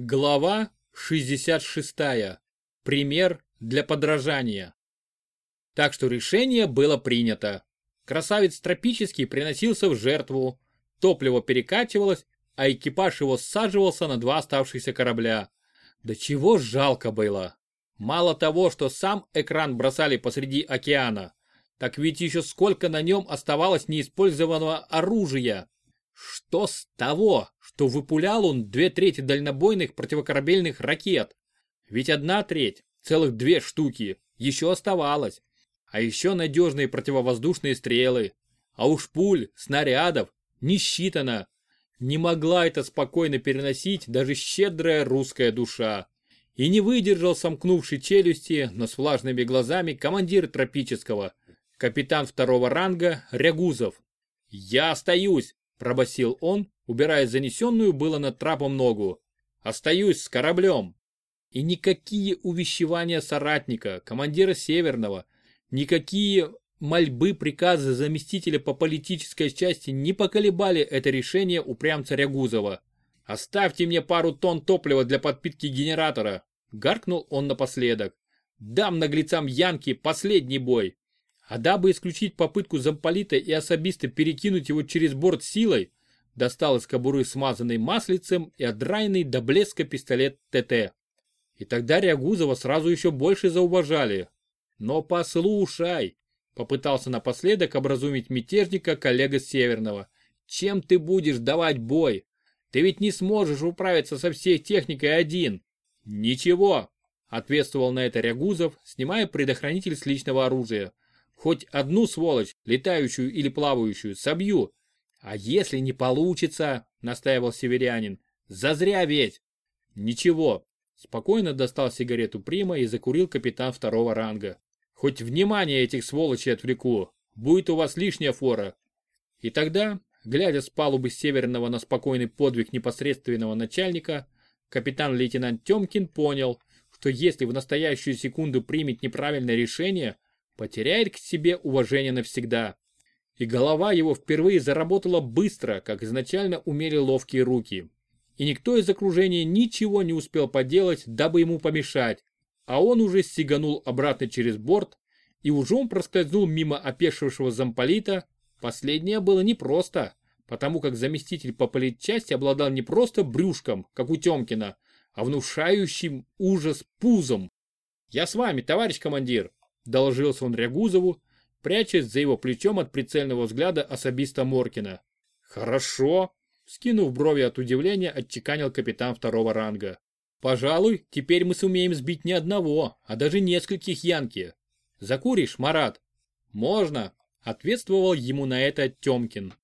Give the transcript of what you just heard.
Глава 66. Пример для подражания. Так что решение было принято. Красавец тропический приносился в жертву, топливо перекачивалось, а экипаж его саживался на два оставшихся корабля. Да чего жалко было. Мало того, что сам экран бросали посреди океана, так ведь еще сколько на нем оставалось неиспользованного оружия. Что с того, что выпулял он две трети дальнобойных противокорабельных ракет? Ведь одна треть, целых две штуки, еще оставалась. А еще надежные противовоздушные стрелы. А уж пуль, снарядов, не считано. Не могла это спокойно переносить даже щедрая русская душа. И не выдержал сомкнувший челюсти, но с влажными глазами командир тропического, капитан второго ранга Рягузов. «Я остаюсь!» пробасил он, убирая занесенную было над трапом ногу. Остаюсь с кораблем. И никакие увещевания соратника, командира Северного, никакие мольбы приказы заместителя по политической части не поколебали это решение упрямца Рягузова. «Оставьте мне пару тонн топлива для подпитки генератора», — гаркнул он напоследок. «Дам наглецам Янки последний бой. А дабы исключить попытку замполита и особиста перекинуть его через борт силой, достал из кобуры смазанный маслицем и отдраенный до блеска пистолет ТТ. И тогда Рягузова сразу еще больше зауважали. Но послушай, попытался напоследок образумить мятежника коллега Северного. Чем ты будешь давать бой? Ты ведь не сможешь управиться со всей техникой один. Ничего, ответствовал на это Рягузов, снимая предохранитель с личного оружия. Хоть одну сволочь, летающую или плавающую, собью. А если не получится, настаивал северянин, зазря ведь. Ничего, спокойно достал сигарету Прима и закурил капитан второго ранга. Хоть внимание этих сволочей отвлеку, будет у вас лишняя фора. И тогда, глядя с палубы Северного на спокойный подвиг непосредственного начальника, капитан-лейтенант Темкин понял, что если в настоящую секунду примет неправильное решение, потеряет к себе уважение навсегда. И голова его впервые заработала быстро, как изначально умели ловкие руки. И никто из окружения ничего не успел поделать, дабы ему помешать, а он уже сиганул обратно через борт и ужом проскользнул мимо опешившего замполита. Последнее было непросто, потому как заместитель по политчасти обладал не просто брюшком, как у Темкина, а внушающим ужас пузом. «Я с вами, товарищ командир», доложился он Рягузову, прячась за его плечом от прицельного взгляда особиста Моркина. «Хорошо», — скинув брови от удивления, отчеканил капитан второго ранга. «Пожалуй, теперь мы сумеем сбить не одного, а даже нескольких Янки. Закуришь, Марат?» «Можно», — ответствовал ему на это Темкин.